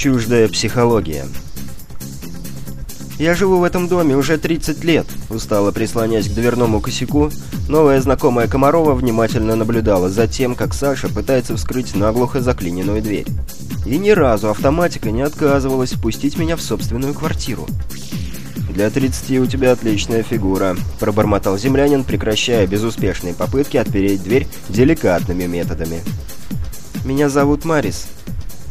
Чуждая психология. Я живу в этом доме уже 30 лет, устало прислонясь к дверному косяку, новая знакомая Комарова внимательно наблюдала за тем, как Саша пытается вскрыть наглухо заклиненную дверь. И ни разу автоматика не отказывалась впустить меня в собственную квартиру. «Для 30 у тебя отличная фигура», — пробормотал землянин, прекращая безуспешные попытки отпереть дверь деликатными методами. «Меня зовут Марис»,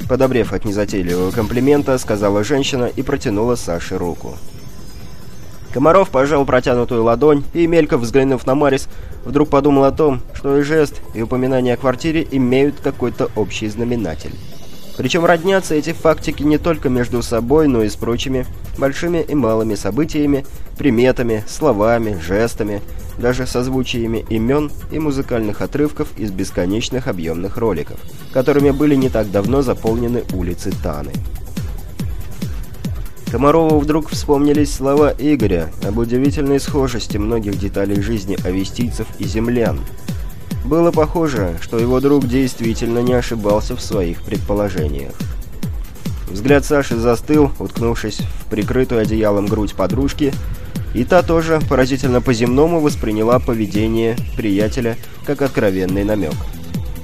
Подобрев от незатейливого комплимента, сказала женщина и протянула Саше руку. Комаров пожал протянутую ладонь и, мельком взглянув на Марис, вдруг подумал о том, что и жест, и упоминание о квартире имеют какой-то общий знаменатель. Причем роднятся эти фактики не только между собой, но и с прочими большими и малыми событиями, приметами, словами, жестами, даже созвучиями имен и музыкальных отрывков из бесконечных объемных роликов, которыми были не так давно заполнены улицы Таны. Комарову вдруг вспомнились слова Игоря об удивительной схожести многих деталей жизни авестийцев и землян. Было похоже, что его друг действительно не ошибался в своих предположениях. Взгляд Саши застыл, уткнувшись в прикрытую одеялом грудь подружки, и та тоже поразительно по-земному восприняла поведение приятеля как откровенный намек.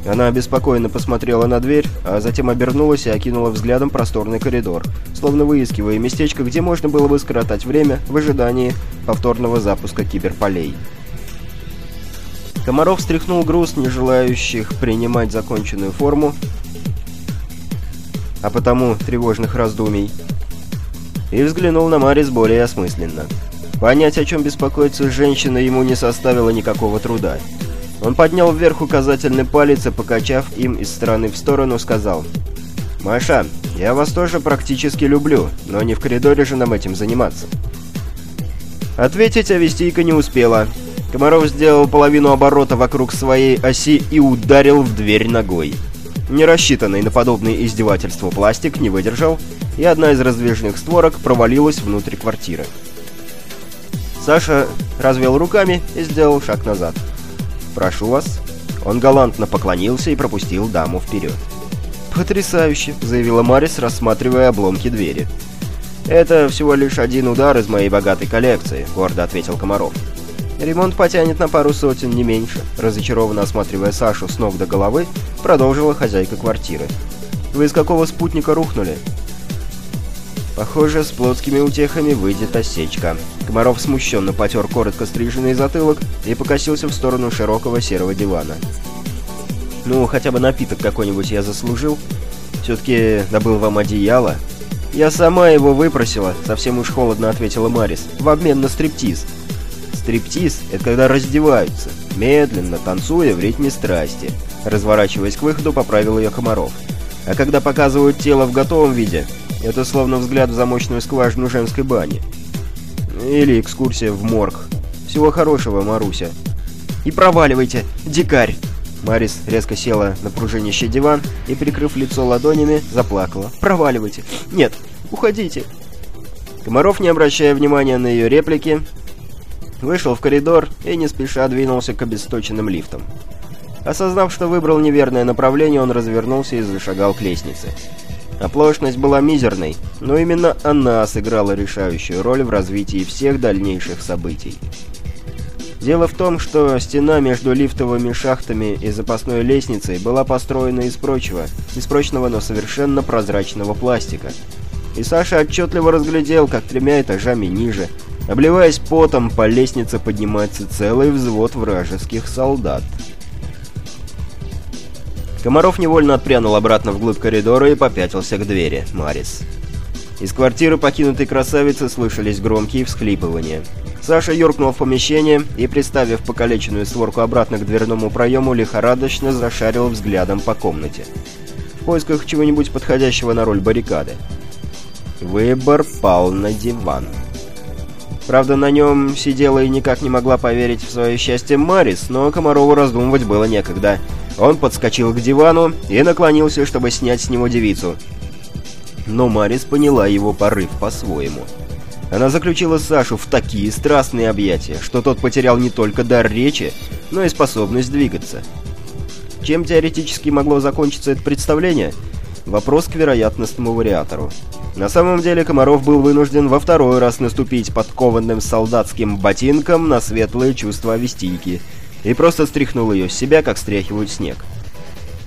Она обеспокоенно посмотрела на дверь, а затем обернулась и окинула взглядом просторный коридор, словно выискивая местечко, где можно было бы скоротать время в ожидании повторного запуска киберполей. Комаров стряхнул груз не желающих принимать законченную форму, а потому тревожных раздумий, и взглянул на Марис более осмысленно. Понять, о чем беспокоится женщина, ему не составило никакого труда. Он поднял вверх указательный палец и, покачав им из стороны в сторону, сказал «Маша, я вас тоже практически люблю, но не в коридоре же нам этим заниматься». Ответить Авестийка не успела. Комаров сделал половину оборота вокруг своей оси и ударил в дверь ногой. Не рассчитанный на подобные издевательства пластик не выдержал, и одна из раздвижных створок провалилась внутрь квартиры. Саша развел руками и сделал шаг назад. «Прошу вас». Он галантно поклонился и пропустил даму вперед. «Потрясающе», — заявила Марис, рассматривая обломки двери. «Это всего лишь один удар из моей богатой коллекции», — гордо ответил Комаров. «Ремонт потянет на пару сотен, не меньше», — разочарованно осматривая Сашу с ног до головы, продолжила хозяйка квартиры. «Вы из какого спутника рухнули?» Похоже, с плотскими утехами выйдет осечка. Комаров смущенно потер коротко стриженный затылок и покосился в сторону широкого серого дивана. «Ну, хотя бы напиток какой-нибудь я заслужил. Все-таки добыл вам одеяло». «Я сама его выпросила», — совсем уж холодно ответила Марис, — «в обмен на стриптиз». «Стриптиз — это когда раздеваются, медленно, танцуя в ритме страсти». Разворачиваясь к выходу, поправил ее Комаров. «А когда показывают тело в готовом виде, это словно взгляд в замочную скважину женской бани. Или экскурсия в морг. Всего хорошего, Маруся. И проваливайте, дикарь! Марис резко села на пружинище диван и, прикрыв лицо ладонями, заплакала. «Проваливайте! Нет, уходите!» Комаров, не обращая внимания на ее реплики, вышел в коридор и не спеша двинулся к обесточенным лифтам. Осознав, что выбрал неверное направление, он развернулся и зашагал к лестнице. Оплошность была мизерной, но именно она сыграла решающую роль в развитии всех дальнейших событий. Дело в том, что стена между лифтовыми шахтами и запасной лестницей была построена из прочего, из прочного, но совершенно прозрачного пластика. И Саша отчетливо разглядел, как тремя этажами ниже, обливаясь потом, по лестнице поднимается целый взвод вражеских солдат. Комаров невольно отпрянул обратно вглубь коридора и попятился к двери. Марис. Из квартиры покинутой красавицы слышались громкие всхлипывания. Саша юркнул в помещение и, приставив покалеченную створку обратно к дверному проему, лихорадочно зашарил взглядом по комнате. В поисках чего-нибудь подходящего на роль баррикады. Выбор пал на диван. Правда, на нем сидела и никак не могла поверить в свое счастье Марис, но Комарову раздумывать было некогда. Он подскочил к дивану и наклонился, чтобы снять с него девицу. Но Марис поняла его порыв по-своему. Она заключила Сашу в такие страстные объятия, что тот потерял не только дар речи, но и способность двигаться. Чем теоретически могло закончиться это представление? Вопрос к вероятностному вариатору. На самом деле Комаров был вынужден во второй раз наступить подкованным солдатским ботинком на светлые чувства Авестийки и просто стряхнул ее с себя, как стряхивают снег.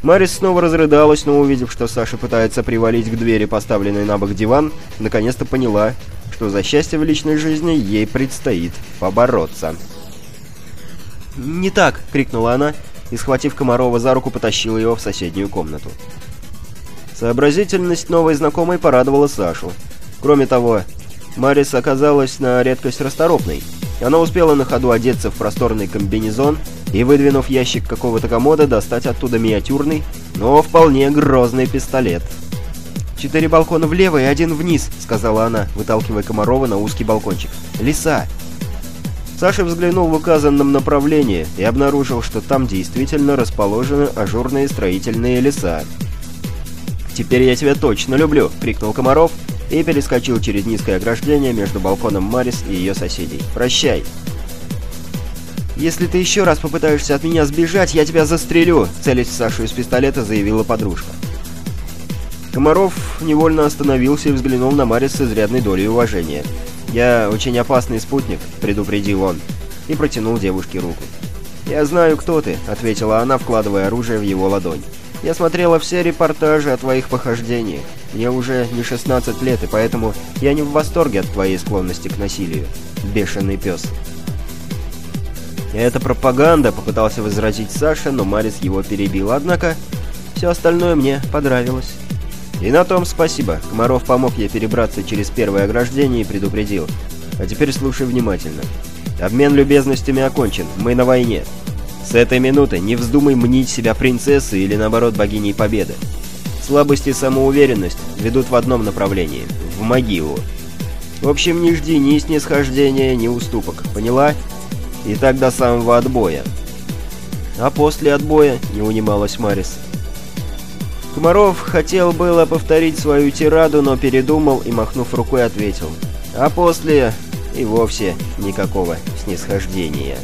Марис снова разрыдалась, но увидев, что Саша пытается привалить к двери поставленный на бок диван, наконец-то поняла, что за счастье в личной жизни ей предстоит побороться. «Не так!» — крикнула она и, схватив Комарова за руку, потащила его в соседнюю комнату. Сообразительность новой знакомой порадовала Сашу. Кроме того, Марис оказалась на редкость расторопной. Она успела на ходу одеться в просторный комбинезон и, выдвинув ящик какого-то комода, достать оттуда миниатюрный, но вполне грозный пистолет. «Четыре балкона влево и один вниз», — сказала она, выталкивая Комарова на узкий балкончик. «Леса!» Саша взглянул в указанном направлении и обнаружил, что там действительно расположены ажурные строительные леса. «Теперь я тебя точно люблю!» — крикнул Комаров и перескочил через низкое ограждение между балконом Марис и ее соседей. «Прощай!» «Если ты еще раз попытаешься от меня сбежать, я тебя застрелю!» — целясь в Сашу из пистолета, заявила подружка. Комаров невольно остановился и взглянул на Марис с изрядной долей уважения. «Я очень опасный спутник», — предупредил он, и протянул девушке руку. «Я знаю, кто ты», — ответила она, вкладывая оружие в его ладонь. Я смотрела все репортажи о твоих похождениях. Мне уже не 16 лет, и поэтому я не в восторге от твоей склонности к насилию. Бешеный пес. «Это пропаганда», — попытался возразить Саша, но Марис его перебил. Однако, все остальное мне понравилось. И на том спасибо. Комаров помог ей перебраться через первое ограждение и предупредил. А теперь слушай внимательно. Обмен любезностями окончен. Мы на войне. С этой минуты не вздумай мнить себя принцессой или наоборот богиней победы. Слабость и самоуверенность ведут в одном направлении – в могилу. В общем, не жди ни снисхождения, ни уступок, поняла? И так до самого отбоя. А после отбоя не унималась Марис. Комаров хотел было повторить свою тираду, но передумал и, махнув рукой, ответил. А после и вовсе никакого снисхождения.